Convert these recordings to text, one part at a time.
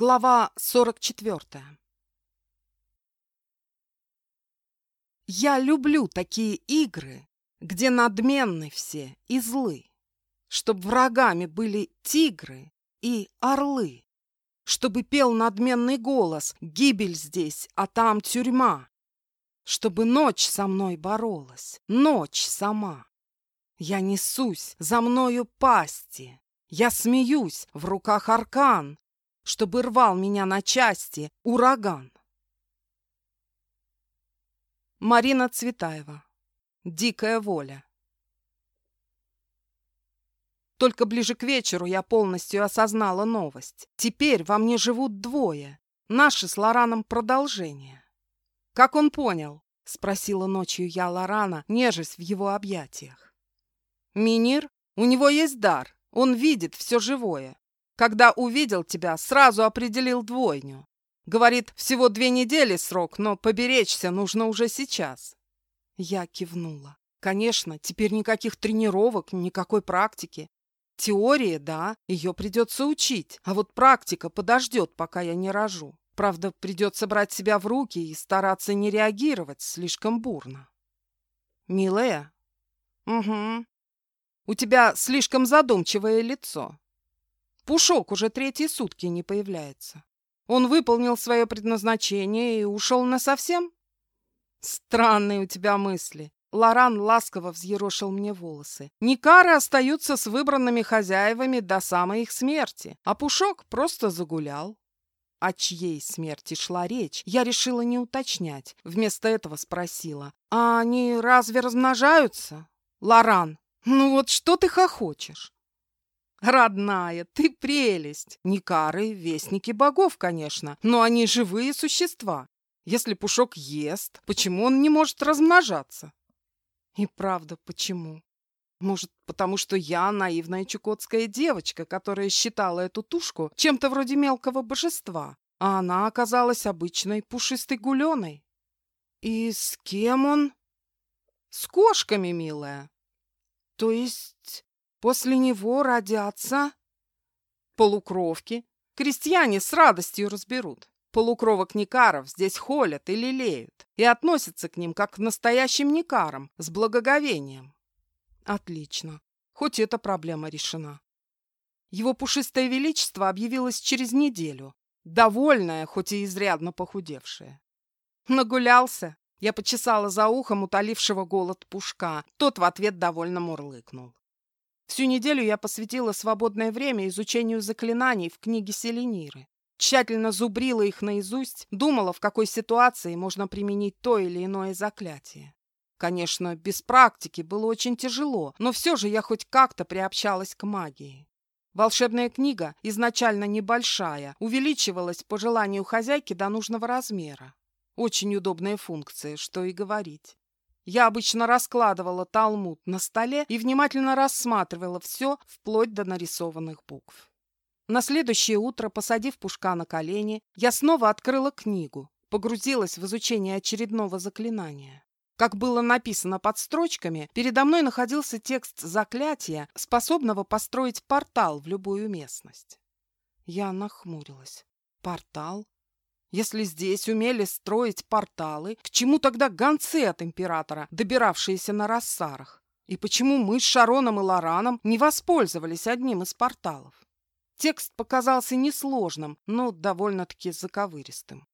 Глава 44 Я люблю такие игры, где надменны все и злы, Чтоб врагами были тигры и орлы, Чтобы пел надменный голос «Гибель здесь, а там тюрьма», Чтобы ночь со мной боролась, ночь сама. Я несусь, за мною пасти, я смеюсь, в руках аркан, чтобы рвал меня на части ураган. Марина Цветаева. Дикая воля. Только ближе к вечеру я полностью осознала новость. Теперь во мне живут двое. Наши с Лораном продолжение. «Как он понял?» — спросила ночью я Лорана, нежесть в его объятиях. «Минир? У него есть дар. Он видит все живое. Когда увидел тебя, сразу определил двойню. Говорит, всего две недели срок, но поберечься нужно уже сейчас. Я кивнула. Конечно, теперь никаких тренировок, никакой практики. Теория, да, ее придется учить, а вот практика подождет, пока я не рожу. Правда, придется брать себя в руки и стараться не реагировать слишком бурно. Милая? Угу. У тебя слишком задумчивое лицо. Пушок уже третьи сутки не появляется. Он выполнил свое предназначение и ушел насовсем? Странные у тебя мысли. Лоран ласково взъерошил мне волосы. Никары остаются с выбранными хозяевами до самой их смерти, а Пушок просто загулял. О чьей смерти шла речь, я решила не уточнять. Вместо этого спросила, а они разве размножаются? Лоран, ну вот что ты хохочешь? «Родная, ты прелесть! Никары — вестники богов, конечно, но они живые существа. Если Пушок ест, почему он не может размножаться?» «И правда, почему? Может, потому что я наивная чукотская девочка, которая считала эту тушку чем-то вроде мелкого божества, а она оказалась обычной пушистой гуленой?» «И с кем он?» «С кошками, милая». «То есть После него родятся полукровки. Крестьяне с радостью разберут. Полукровок никаров здесь холят и лелеют, и относятся к ним как к настоящим никарам, с благоговением. Отлично. Хоть эта проблема решена. Его пушистое величество объявилось через неделю, довольное, хоть и изрядно похудевшее. Нагулялся. Я почесала за ухом утолившего голод пушка. Тот в ответ довольно мурлыкнул. Всю неделю я посвятила свободное время изучению заклинаний в книге Селениры. Тщательно зубрила их наизусть, думала, в какой ситуации можно применить то или иное заклятие. Конечно, без практики было очень тяжело, но все же я хоть как-то приобщалась к магии. Волшебная книга, изначально небольшая, увеличивалась по желанию хозяйки до нужного размера. Очень удобная функция, что и говорить. Я обычно раскладывала талмуд на столе и внимательно рассматривала все вплоть до нарисованных букв. На следующее утро, посадив Пушка на колени, я снова открыла книгу, погрузилась в изучение очередного заклинания. Как было написано под строчками, передо мной находился текст заклятия, способного построить портал в любую местность. Я нахмурилась. Портал? Если здесь умели строить порталы, к чему тогда гонцы от императора, добиравшиеся на рассарах? И почему мы с Шароном и Лораном не воспользовались одним из порталов? Текст показался несложным, но довольно-таки заковыристым.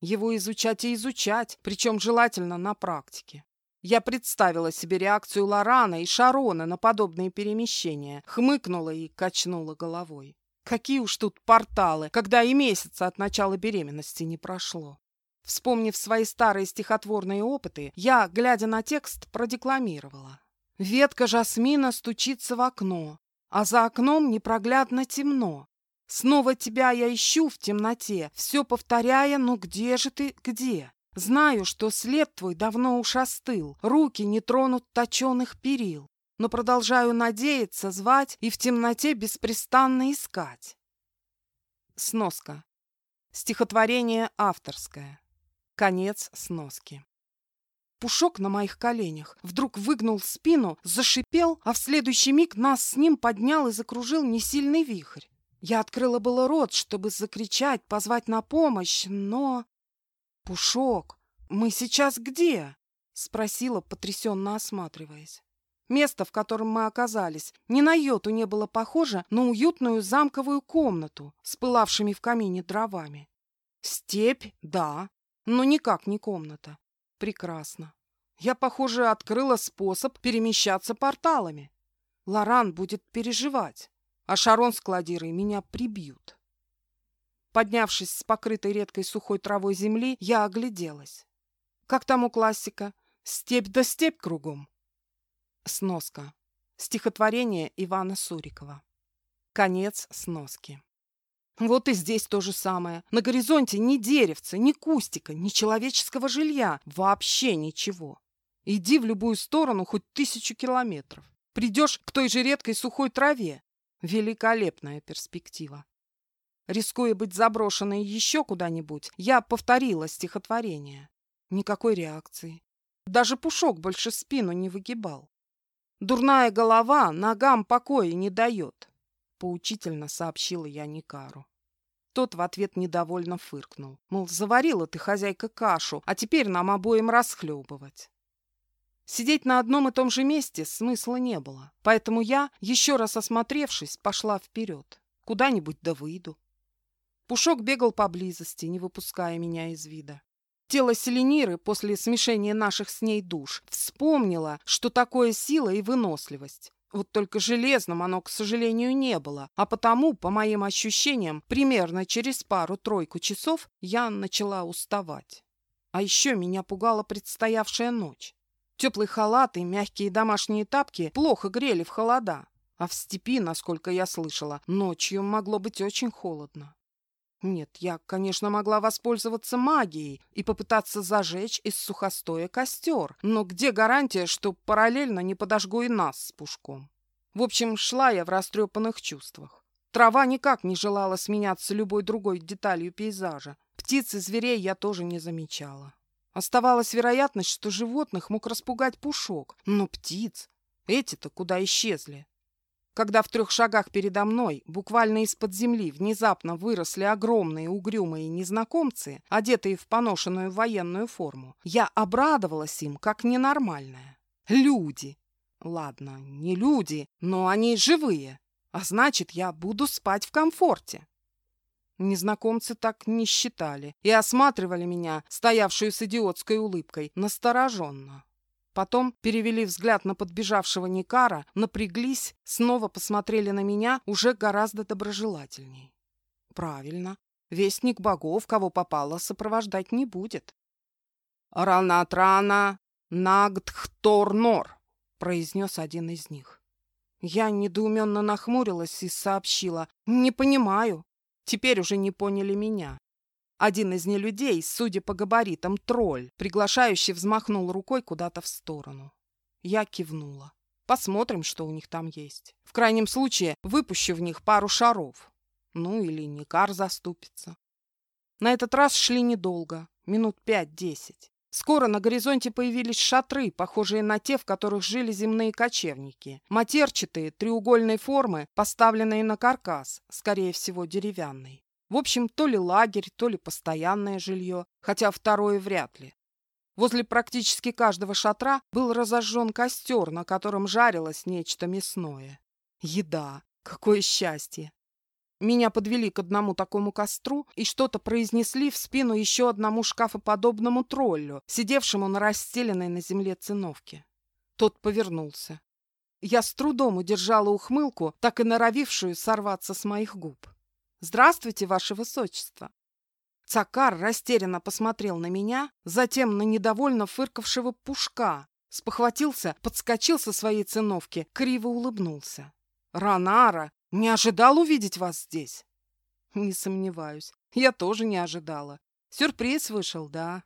Его изучать и изучать, причем желательно на практике. Я представила себе реакцию Лорана и Шарона на подобные перемещения, хмыкнула и качнула головой. Какие уж тут порталы, когда и месяца от начала беременности не прошло. Вспомнив свои старые стихотворные опыты, я, глядя на текст, продекламировала. Ветка жасмина стучится в окно, а за окном непроглядно темно. Снова тебя я ищу в темноте, все повторяя, ну где же ты, где? Знаю, что след твой давно уж остыл, руки не тронут точеных перил но продолжаю надеяться, звать и в темноте беспрестанно искать. Сноска. Стихотворение авторское. Конец сноски. Пушок на моих коленях вдруг выгнул спину, зашипел, а в следующий миг нас с ним поднял и закружил несильный вихрь. Я открыла было рот, чтобы закричать, позвать на помощь, но... «Пушок, мы сейчас где?» — спросила, потрясенно осматриваясь. Место, в котором мы оказались, ни на йоту не было похоже на уютную замковую комнату с пылавшими в камине дровами. Степь, да, но никак не комната. Прекрасно. Я, похоже, открыла способ перемещаться порталами. Лоран будет переживать, а Шарон с Кладирой меня прибьют. Поднявшись с покрытой редкой сухой травой земли, я огляделась. Как там у классика? Степь да степь кругом. Сноска. Стихотворение Ивана Сурикова. Конец сноски. Вот и здесь то же самое. На горизонте ни деревца, ни кустика, ни человеческого жилья. Вообще ничего. Иди в любую сторону хоть тысячу километров. Придешь к той же редкой сухой траве. Великолепная перспектива. Рискуя быть заброшенной еще куда-нибудь, я повторила стихотворение. Никакой реакции. Даже Пушок больше спину не выгибал. Дурная голова ногам покоя не дает, поучительно сообщила я Никару. Тот в ответ недовольно фыркнул. Мол, заварила ты, хозяйка, кашу, а теперь нам обоим расхлебывать. Сидеть на одном и том же месте смысла не было, поэтому я, еще раз осмотревшись, пошла вперед. Куда-нибудь да выйду. Пушок бегал поблизости, не выпуская меня из вида. Тело Селениры после смешения наших с ней душ вспомнило, что такое сила и выносливость. Вот только железным оно, к сожалению, не было, а потому, по моим ощущениям, примерно через пару-тройку часов я начала уставать. А еще меня пугала предстоявшая ночь. Теплый халат и мягкие домашние тапки плохо грели в холода, а в степи, насколько я слышала, ночью могло быть очень холодно. Нет, я, конечно, могла воспользоваться магией и попытаться зажечь из сухостоя костер, но где гарантия, что параллельно не подожгу и нас с пушком? В общем, шла я в растрепанных чувствах. Трава никак не желала сменяться любой другой деталью пейзажа. Птиц и зверей я тоже не замечала. Оставалась вероятность, что животных мог распугать пушок, но птиц... Эти-то куда исчезли? Когда в трех шагах передо мной, буквально из-под земли, внезапно выросли огромные угрюмые незнакомцы, одетые в поношенную военную форму, я обрадовалась им, как ненормальная. Люди! Ладно, не люди, но они живые, а значит, я буду спать в комфорте. Незнакомцы так не считали и осматривали меня, стоявшую с идиотской улыбкой, настороженно. Потом перевели взгляд на подбежавшего Никара, напряглись, снова посмотрели на меня уже гораздо доброжелательней. Правильно. Вестник богов, кого попало, сопровождать не будет. «Ранатрана Нагдхторнор», — произнес один из них. Я недоуменно нахмурилась и сообщила. «Не понимаю». Теперь уже не поняли меня. Один из нелюдей, судя по габаритам, тролль, приглашающий взмахнул рукой куда-то в сторону. Я кивнула. Посмотрим, что у них там есть. В крайнем случае, выпущу в них пару шаров. Ну, или Никар заступится. На этот раз шли недолго, минут пять-десять. Скоро на горизонте появились шатры, похожие на те, в которых жили земные кочевники. Матерчатые, треугольной формы, поставленные на каркас, скорее всего, деревянный. В общем, то ли лагерь, то ли постоянное жилье, хотя второе вряд ли. Возле практически каждого шатра был разожжен костер, на котором жарилось нечто мясное. Еда! Какое счастье! Меня подвели к одному такому костру и что-то произнесли в спину еще одному шкафоподобному троллю, сидевшему на расстеленной на земле циновке. Тот повернулся. Я с трудом удержала ухмылку, так и норовившую сорваться с моих губ. «Здравствуйте, ваше высочество!» Цакар растерянно посмотрел на меня, затем на недовольно фыркавшего пушка, спохватился, подскочил со своей циновки, криво улыбнулся. «Ранара, не ожидал увидеть вас здесь?» «Не сомневаюсь, я тоже не ожидала. Сюрприз вышел, да,